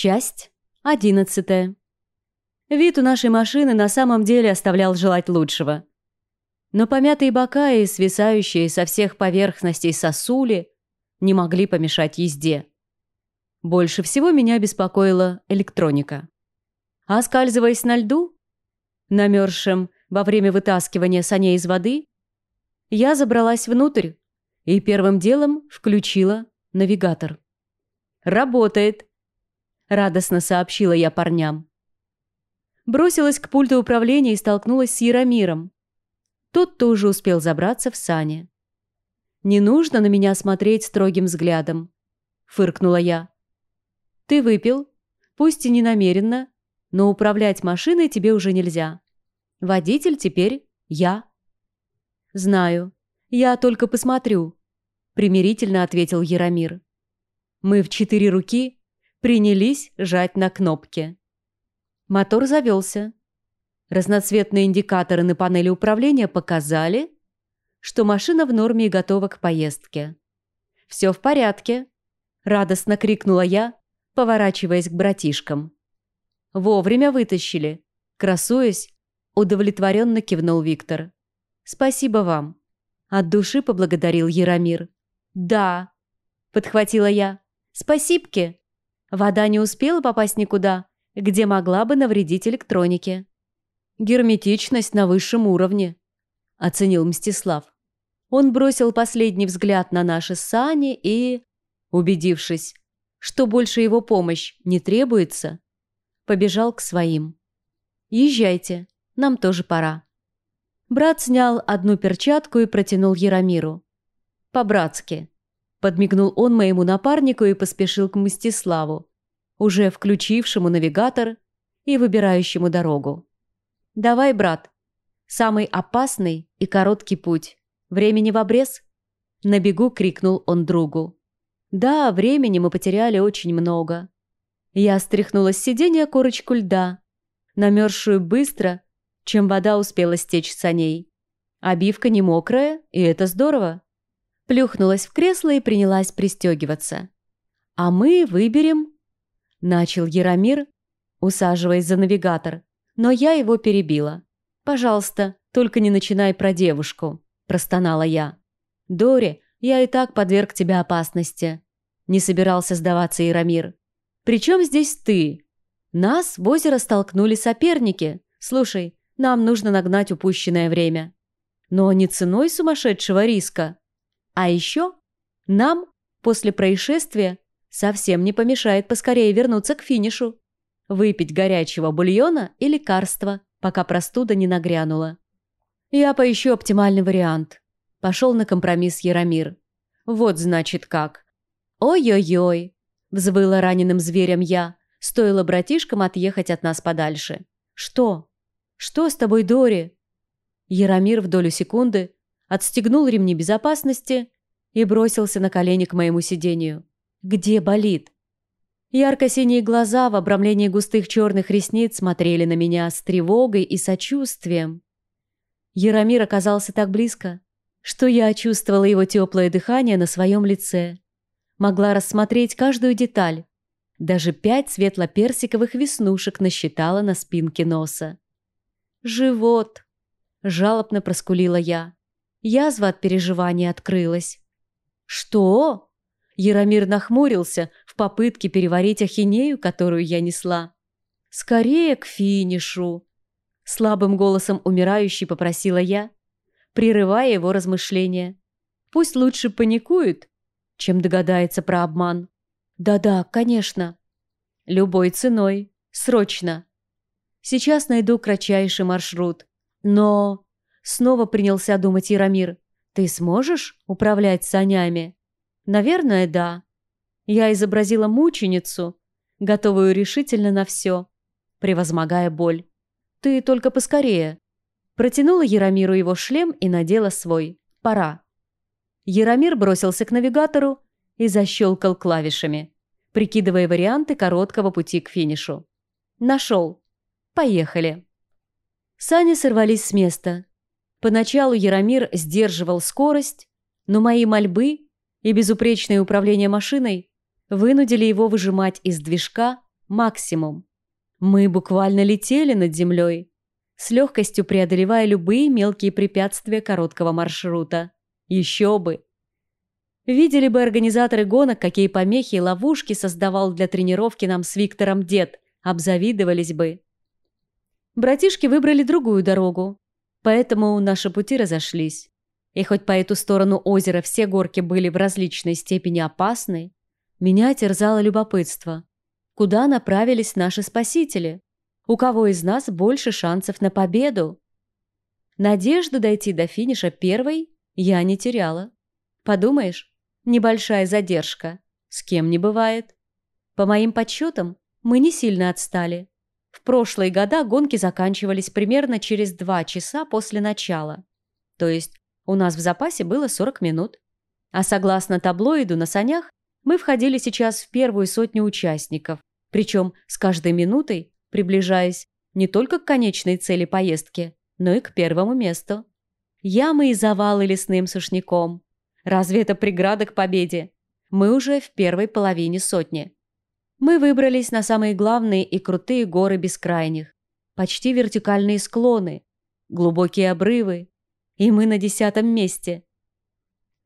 Часть одиннадцатая. Вид у нашей машины на самом деле оставлял желать лучшего. Но помятые бока и свисающие со всех поверхностей сосули не могли помешать езде. Больше всего меня беспокоила электроника. Оскальзываясь на льду, намерзшем во время вытаскивания саней из воды, я забралась внутрь и первым делом включила навигатор. «Работает», – радостно сообщила я парням. Бросилась к пульту управления и столкнулась с Яромиром. Тот тоже успел забраться в сани. «Не нужно на меня смотреть строгим взглядом», – фыркнула я. «Ты выпил, пусть и не намеренно, но управлять машиной тебе уже нельзя. Водитель теперь я». «Знаю. Я только посмотрю», – примирительно ответил Яромир. Мы в четыре руки принялись жать на кнопки. Мотор завелся. Разноцветные индикаторы на панели управления показали, что машина в норме и готова к поездке. «Все в порядке», – радостно крикнула я, поворачиваясь к братишкам. «Вовремя вытащили», – красуясь, удовлетворенно кивнул Виктор. «Спасибо вам», – от души поблагодарил Яромир. «Да», – подхватила я. «Спасибки». Вода не успела попасть никуда, где могла бы навредить электронике. «Герметичность на высшем уровне», – оценил Мстислав. Он бросил последний взгляд на наши сани и, убедившись, что больше его помощь не требуется, побежал к своим. «Езжайте, нам тоже пора». Брат снял одну перчатку и протянул Яромиру. «По-братски». Подмигнул он моему напарнику и поспешил к Мстиславу, уже включившему навигатор и выбирающему дорогу. «Давай, брат. Самый опасный и короткий путь. Времени в обрез?» На бегу крикнул он другу. «Да, времени мы потеряли очень много». Я стряхнула с сиденья корочку льда, намерзшую быстро, чем вода успела стечь с саней. Обивка не мокрая, и это здорово. Плюхнулась в кресло и принялась пристегиваться. «А мы выберем...» Начал Яромир, усаживаясь за навигатор, но я его перебила. «Пожалуйста, только не начинай про девушку», – простонала я. «Дори, я и так подверг тебя опасности», – не собирался сдаваться Яромир. «Причем здесь ты? Нас в озеро столкнули соперники. Слушай, нам нужно нагнать упущенное время. Но не ценой сумасшедшего риска. А еще нам после происшествия совсем не помешает поскорее вернуться к финишу. Выпить горячего бульона и лекарства, пока простуда не нагрянула. Я поищу оптимальный вариант. Пошел на компромисс Яромир. Вот значит как. Ой-ой-ой, взвыла раненым зверем я. Стоило братишкам отъехать от нас подальше. Что? Что с тобой, Дори? Яромир в долю секунды отстегнул ремни безопасности и бросился на колени к моему сидению. Где болит? Ярко-синие глаза в обрамлении густых черных ресниц смотрели на меня с тревогой и сочувствием. Яромир оказался так близко, что я чувствовала его теплое дыхание на своем лице. Могла рассмотреть каждую деталь. Даже пять светло-персиковых веснушек насчитала на спинке носа. «Живот!» – жалобно проскулила я. Язва от переживания открылась. «Что?» Яромир нахмурился в попытке переварить ахинею, которую я несла. «Скорее к финишу!» Слабым голосом умирающий попросила я, прерывая его размышления. «Пусть лучше паникует, чем догадается про обман». «Да-да, конечно. Любой ценой. Срочно. Сейчас найду кратчайший маршрут. Но...» Снова принялся думать Яромир. «Ты сможешь управлять санями?» Наверное, да. Я изобразила мученицу, готовую решительно на все, превозмогая боль. Ты только поскорее. Протянула Яромиру его шлем и надела свой. Пора. Яромир бросился к навигатору и защелкал клавишами, прикидывая варианты короткого пути к финишу. Нашел. Поехали. Сани сорвались с места. Поначалу Яромир сдерживал скорость, но мои мольбы и безупречное управление машиной вынудили его выжимать из движка максимум. Мы буквально летели над землей, с легкостью преодолевая любые мелкие препятствия короткого маршрута. Еще бы! Видели бы организаторы гонок, какие помехи и ловушки создавал для тренировки нам с Виктором дед, обзавидовались бы. Братишки выбрали другую дорогу, поэтому наши пути разошлись. И хоть по эту сторону озера все горки были в различной степени опасны, меня терзало любопытство. Куда направились наши спасители? У кого из нас больше шансов на победу? Надежды дойти до финиша первой я не теряла. Подумаешь, Небольшая задержка. С кем не бывает. По моим подсчетам, мы не сильно отстали. В прошлые года гонки заканчивались примерно через два часа после начала. То есть у нас в запасе было 40 минут. А согласно таблоиду на санях, мы входили сейчас в первую сотню участников, причем с каждой минутой приближаясь не только к конечной цели поездки, но и к первому месту. Ямы и завалы лесным сушняком, Разве это преграда к победе? Мы уже в первой половине сотни. Мы выбрались на самые главные и крутые горы бескрайних. Почти вертикальные склоны, глубокие обрывы. И мы на десятом месте.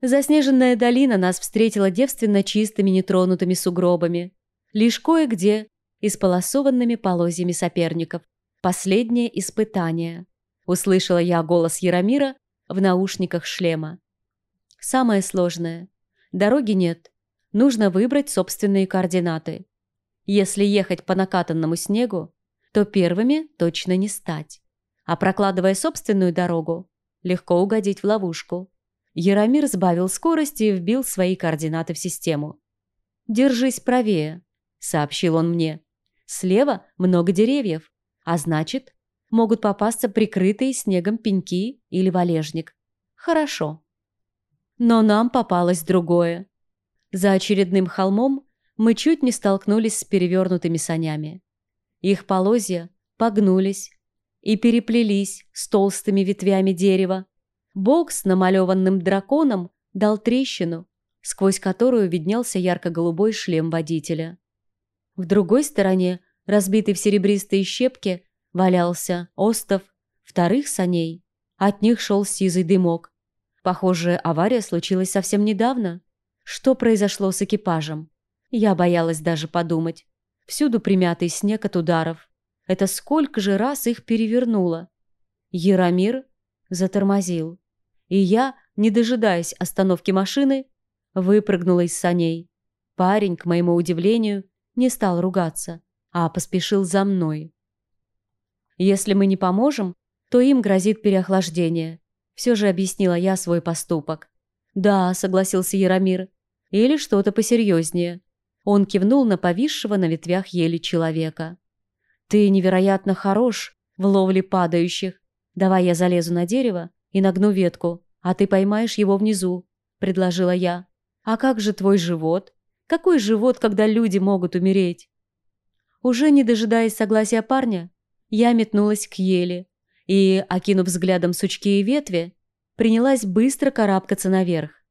Заснеженная долина нас встретила девственно чистыми нетронутыми сугробами. Лишь кое-где исполосованными полозьями соперников. Последнее испытание. Услышала я голос Яромира в наушниках шлема. Самое сложное. Дороги нет. Нужно выбрать собственные координаты. Если ехать по накатанному снегу, то первыми точно не стать. А прокладывая собственную дорогу, легко угодить в ловушку. Яромир сбавил скорость и вбил свои координаты в систему. «Держись правее», — сообщил он мне. «Слева много деревьев, а значит, могут попасться прикрытые снегом пеньки или валежник. Хорошо». Но нам попалось другое. За очередным холмом мы чуть не столкнулись с перевернутыми санями. Их полозья погнулись и переплелись с толстыми ветвями дерева. Бог с намалеванным драконом дал трещину, сквозь которую виднелся ярко-голубой шлем водителя. В другой стороне, разбитый в серебристые щепки, валялся остов вторых саней. От них шел сизый дымок. Похоже, авария случилась совсем недавно. Что произошло с экипажем? Я боялась даже подумать. Всюду примятый снег от ударов. Это сколько же раз их перевернуло? Яромир затормозил. И я, не дожидаясь остановки машины, выпрыгнула из саней. Парень, к моему удивлению, не стал ругаться, а поспешил за мной. Если мы не поможем, то им грозит переохлаждение. Все же объяснила я свой поступок. «Да», — согласился Яромир. «Или что-то посерьезнее». Он кивнул на повисшего на ветвях ели человека. «Ты невероятно хорош в ловле падающих. Давай я залезу на дерево и нагну ветку, а ты поймаешь его внизу», — предложила я. «А как же твой живот? Какой живот, когда люди могут умереть?» Уже не дожидаясь согласия парня, я метнулась к ели, и, окинув взглядом сучки и ветви, принялась быстро карабкаться наверх.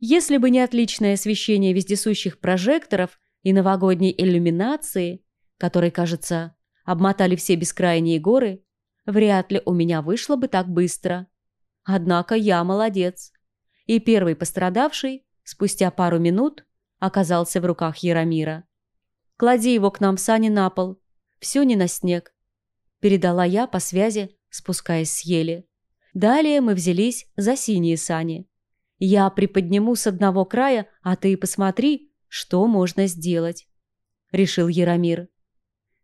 Если бы не отличное освещение вездесущих прожекторов и новогодней иллюминации, которые, кажется, обмотали все бескрайние горы, вряд ли у меня вышло бы так быстро. Однако я молодец. И первый пострадавший, спустя пару минут, оказался в руках Яромира. «Клади его к нам в сани на пол. Все не на снег», — передала я по связи спускаясь с ели. Далее мы взялись за синие сани. Я приподниму с одного края, а ты посмотри, что можно сделать, решил Яромир.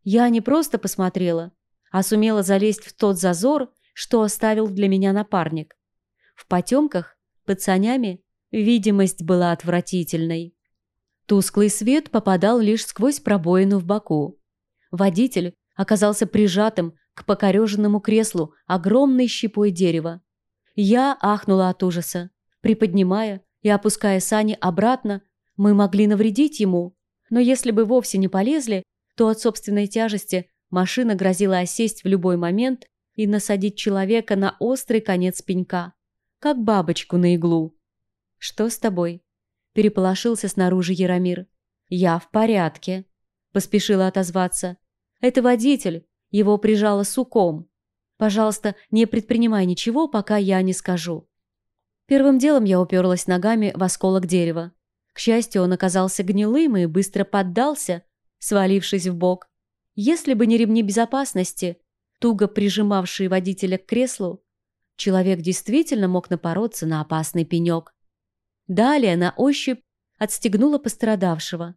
Я не просто посмотрела, а сумела залезть в тот зазор, что оставил для меня напарник. В потемках, под санями, видимость была отвратительной. Тусклый свет попадал лишь сквозь пробоину в боку. Водитель оказался прижатым к покореженному креслу огромной щепой дерева. Я ахнула от ужаса. Приподнимая и опуская сани обратно, мы могли навредить ему. Но если бы вовсе не полезли, то от собственной тяжести машина грозила осесть в любой момент и насадить человека на острый конец пенька, как бабочку на иглу. «Что с тобой?» – переполошился снаружи Яромир. «Я в порядке», – поспешила отозваться. «Это водитель, его прижало суком. Пожалуйста, не предпринимай ничего, пока я не скажу». Первым делом я уперлась ногами в осколок дерева. К счастью, он оказался гнилым и быстро поддался, свалившись в бок. Если бы не ремни безопасности, туго прижимавшие водителя к креслу, человек действительно мог напороться на опасный пенек. Далее на ощупь отстегнула пострадавшего.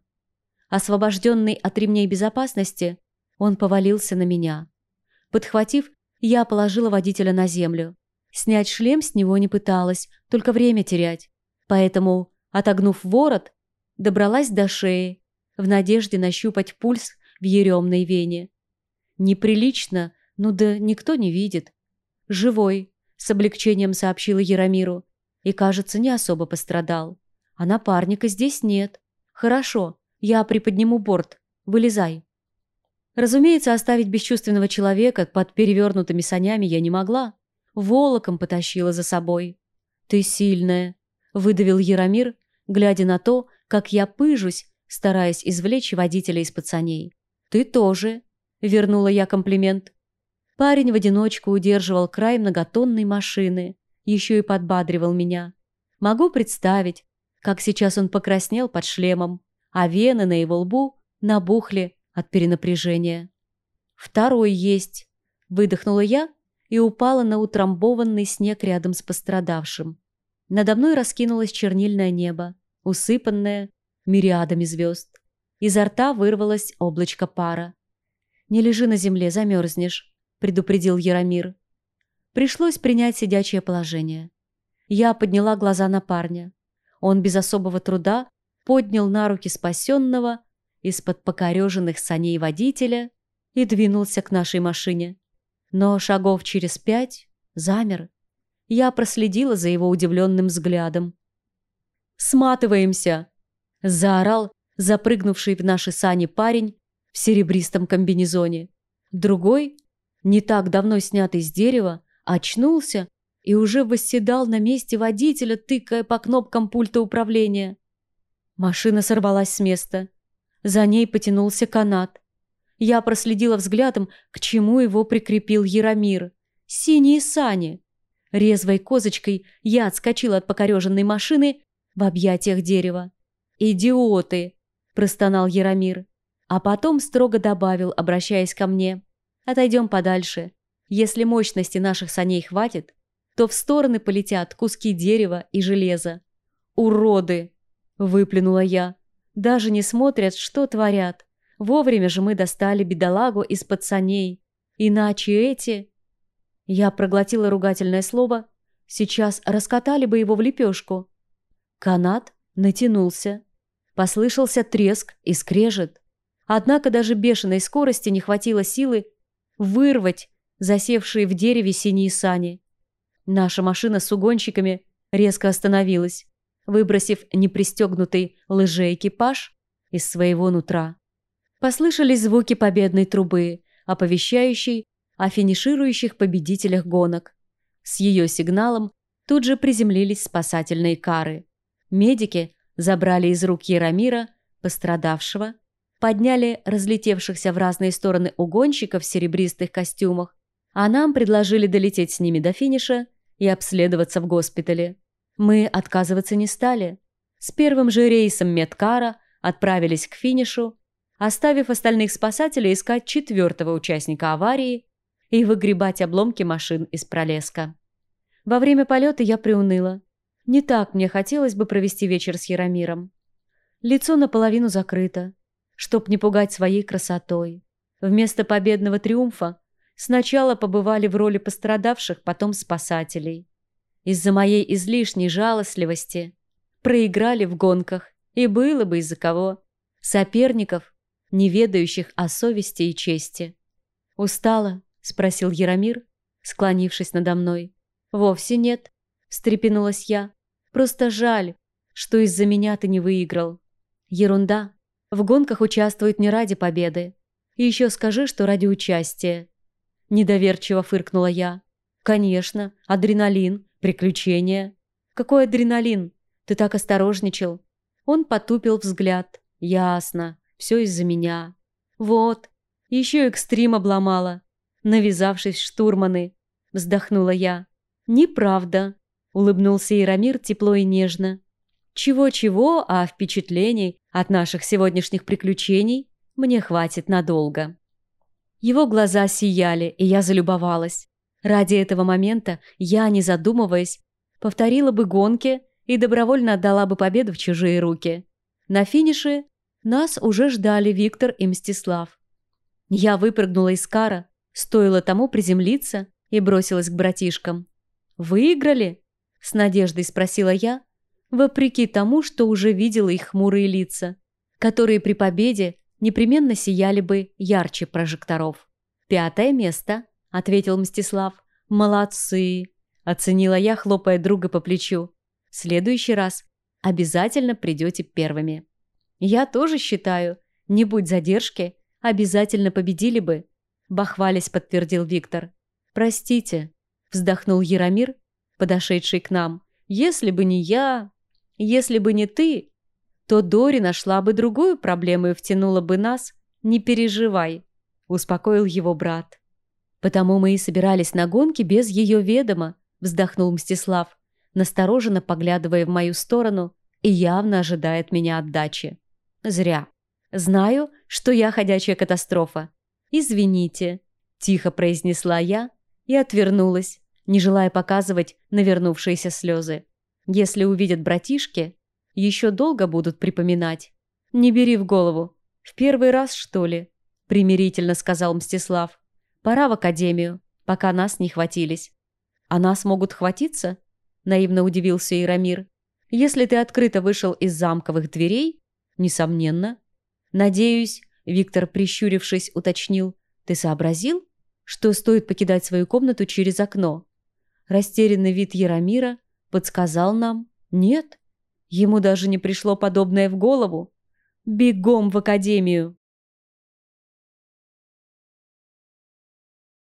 Освобожденный от ремней безопасности, он повалился на меня. Подхватив, я положила водителя на землю. Снять шлем с него не пыталась, только время терять. Поэтому, отогнув ворот, добралась до шеи, в надежде нащупать пульс в еремной вене. Неприлично, ну да никто не видит. Живой, с облегчением сообщила Яромиру. И, кажется, не особо пострадал. А напарника здесь нет. Хорошо, я приподниму борт. Вылезай. Разумеется, оставить бесчувственного человека под перевернутыми санями я не могла. Волоком потащила за собой. «Ты сильная», — выдавил Яромир, глядя на то, как я пыжусь, стараясь извлечь водителя из-под саней. «Ты тоже», — вернула я комплимент. Парень в одиночку удерживал край многотонной машины, еще и подбадривал меня. Могу представить, как сейчас он покраснел под шлемом, а вены на его лбу набухли от перенапряжения. «Второй есть», — выдохнула я и упала на утрамбованный снег рядом с пострадавшим. Надо мной раскинулось чернильное небо, усыпанное мириадами звезд. Изо рта вырвалось облачко пара. «Не лежи на земле, замерзнешь», — предупредил Яромир. Пришлось принять сидячее положение. Я подняла глаза на парня. Он без особого труда поднял на руки спасенного из-под покореженных саней водителя и двинулся к нашей машине. Но шагов через пять замер. Я проследила за его удивленным взглядом. «Сматываемся!» – заорал запрыгнувший в наши сани парень в серебристом комбинезоне. Другой, не так давно снятый с дерева, очнулся и уже восседал на месте водителя, тыкая по кнопкам пульта управления. Машина сорвалась с места. За ней потянулся канат. Я проследила взглядом, к чему его прикрепил Яромир. Синие сани. Резвой козочкой я отскочила от покореженной машины в объятиях дерева. «Идиоты!» – простонал Яромир. А потом строго добавил, обращаясь ко мне. «Отойдем подальше. Если мощности наших саней хватит, то в стороны полетят куски дерева и железа. Уроды!» – выплюнула я. «Даже не смотрят, что творят. Вовремя же мы достали бедолагу из-под саней. Иначе эти...» Я проглотила ругательное слово. Сейчас раскатали бы его в лепешку. Канат натянулся. Послышался треск и скрежет. Однако даже бешеной скорости не хватило силы вырвать засевшие в дереве синие сани. Наша машина с угонщиками резко остановилась, выбросив непристегнутый лжеэкипаж из своего нутра. Послышались звуки победной трубы, оповещающей о финиширующих победителях гонок. С ее сигналом тут же приземлились спасательные кары. Медики забрали из рук Яромира, пострадавшего, подняли разлетевшихся в разные стороны угонщиков в серебристых костюмах, а нам предложили долететь с ними до финиша и обследоваться в госпитале. Мы отказываться не стали. С первым же рейсом медкара отправились к финишу оставив остальных спасателей искать четвертого участника аварии и выгребать обломки машин из пролеска. Во время полета я приуныла. Не так мне хотелось бы провести вечер с Яромиром. Лицо наполовину закрыто, чтоб не пугать своей красотой. Вместо победного триумфа сначала побывали в роли пострадавших, потом спасателей. Из-за моей излишней жалостливости проиграли в гонках, и было бы из-за кого. Соперников не ведающих о совести и чести. «Устала?» – спросил Яромир, склонившись надо мной. «Вовсе нет», – встрепенулась я. «Просто жаль, что из-за меня ты не выиграл». «Ерунда. В гонках участвуют не ради победы. И еще скажи, что ради участия». Недоверчиво фыркнула я. «Конечно. Адреналин. Приключения». «Какой адреналин? Ты так осторожничал». Он потупил взгляд. «Ясно. Все из-за меня. Вот, еще экстрим обломала, навязавшись штурманы. Вздохнула я. Неправда, улыбнулся Ирамир тепло и нежно. Чего-чего, а впечатлений от наших сегодняшних приключений мне хватит надолго. Его глаза сияли, и я залюбовалась. Ради этого момента я, не задумываясь, повторила бы гонки и добровольно отдала бы победу в чужие руки. На финише нас уже ждали Виктор и Мстислав. Я выпрыгнула из кара, стоило тому приземлиться и бросилась к братишкам. «Выиграли?» – с надеждой спросила я, вопреки тому, что уже видела их хмурые лица, которые при победе непременно сияли бы ярче прожекторов. «Пятое место», – ответил Мстислав. «Молодцы!» – оценила я, хлопая друга по плечу. «В следующий раз обязательно придете первыми». «Я тоже считаю, не будь задержки, обязательно победили бы», – бахвались подтвердил Виктор. «Простите», – вздохнул Яромир, подошедший к нам. «Если бы не я, если бы не ты, то Дори нашла бы другую проблему и втянула бы нас. Не переживай», – успокоил его брат. «Потому мы и собирались на гонки без ее ведома», – вздохнул Мстислав, настороженно поглядывая в мою сторону и явно ожидает меня отдачи. «Зря. Знаю, что я ходячая катастрофа. Извините», – тихо произнесла я и отвернулась, не желая показывать навернувшиеся слезы. Если увидят братишки, еще долго будут припоминать. «Не бери в голову. В первый раз, что ли?» – примирительно сказал Мстислав. Пора в академию, пока нас не хватились. А нас могут хватиться? Наивно удивился Ирамир. Если ты открыто вышел из замковых дверей, несомненно. Надеюсь, Виктор, прищурившись, уточнил. Ты сообразил, что стоит покидать свою комнату через окно? Растерянный вид Яромира подсказал нам «нет». Ему даже не пришло подобное в голову. «Бегом в академию!»